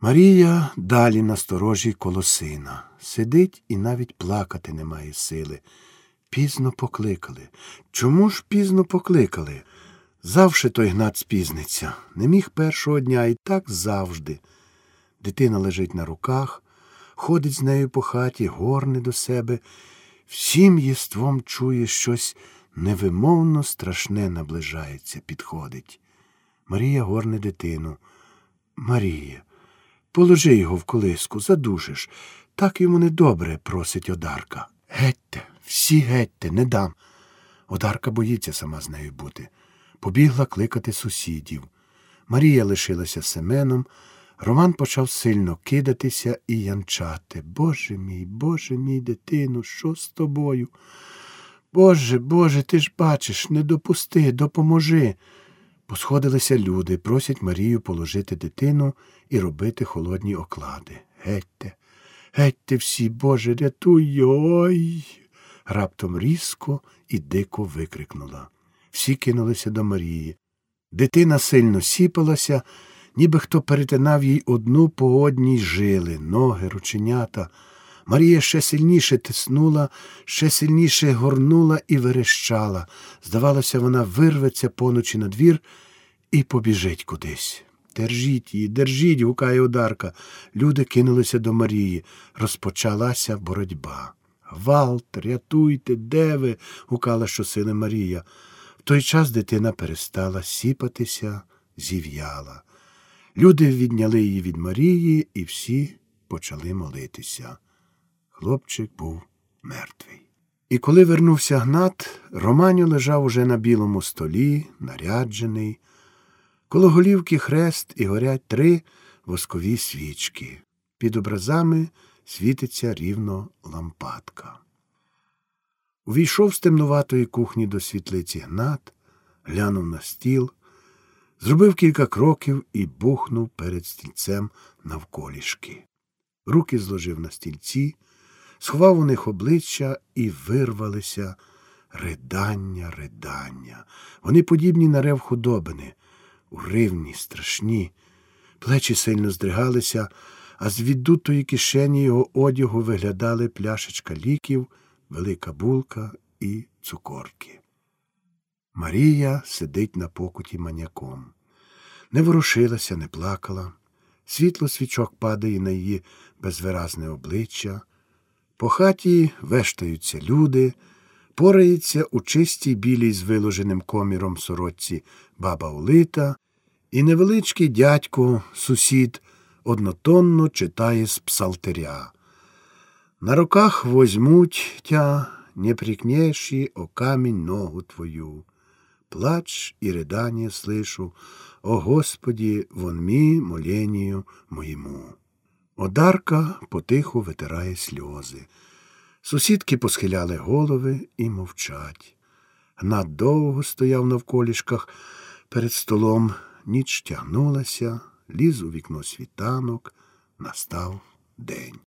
Марія далі насторожі коло сина. Сидить і навіть плакати немає сили. Пізно покликали. Чому ж пізно покликали? Завше той гнат спізниться. Не міг першого дня і так завжди. Дитина лежить на руках, ходить з нею по хаті, горне до себе. Всім єством чує щось невимовно страшне наближається, підходить. Марія горне дитину. Марія, положи його в колиску, задушиш. Так йому недобре, просить Одарка. Гетьте, всі гетьте, не дам. Одарка боїться сама з нею бути. Побігла кликати сусідів. Марія лишилася Семеном. Роман почав сильно кидатися і янчати. Боже мій, Боже мій дитину, що з тобою? Боже, Боже, ти ж бачиш, не допусти, допоможи. Посходилися люди, просять Марію положити дитину і робити холодні оклади. Гетьте, гетьте всі, Боже, рятуй. Ой. Раптом різко і дико викрикнула. Всі кинулися до Марії. Дитина сильно сіпалася, ніби хто перетинав їй одну по одній жили, ноги, рученята. Марія ще сильніше тиснула, ще сильніше горнула і верещала. Здавалося, вона вирветься поночі на двір і побіжить кудись. Держіть її, держіть, гукає Одарка. Люди кинулися до Марії. Розпочалася боротьба. Гвалт, рятуйте, де ви? гукала щосили Марія. В той час дитина перестала сіпатися, зів'яла. Люди відняли її від Марії, і всі почали молитися. Хлопчик був мертвий. І коли вернувся Гнат, Романю лежав уже на білому столі, наряджений. Коло голівки хрест і горять три воскові свічки. Під образами світиться рівно лампадка. Увійшов з темнуватої кухні до світлиці Гнат, глянув на стіл, зробив кілька кроків і бухнув перед стільцем навколішки. Руки зложив на стільці, сховав у них обличчя і вирвалися ридання, ридання. Вони подібні на рев худобини, уривні, страшні. Плечі сильно здригалися, а з віддутої кишені його одягу виглядали пляшечка ліків, велика булка і цукорки. Марія сидить на покуті маняком. Не ворушилася, не плакала. Світло свічок падає на її безвиразне обличчя. По хаті вештаються люди, порається у чистій білій з виложеним коміром сорочці баба Улита, і невеличкий дядько, сусід, однотонно читає з псалтеря. На руках возьмуть тя, не прикнешь о камінь ногу твою. Плач і ридання слышу, о Господі, вон мі моленію моєму. Одарка потиху витирає сльози. Сусідки посхиляли голови і мовчать. Гнат довго стояв навколішках перед столом, ніч тягнулася, ліз у вікно світанок, настав день.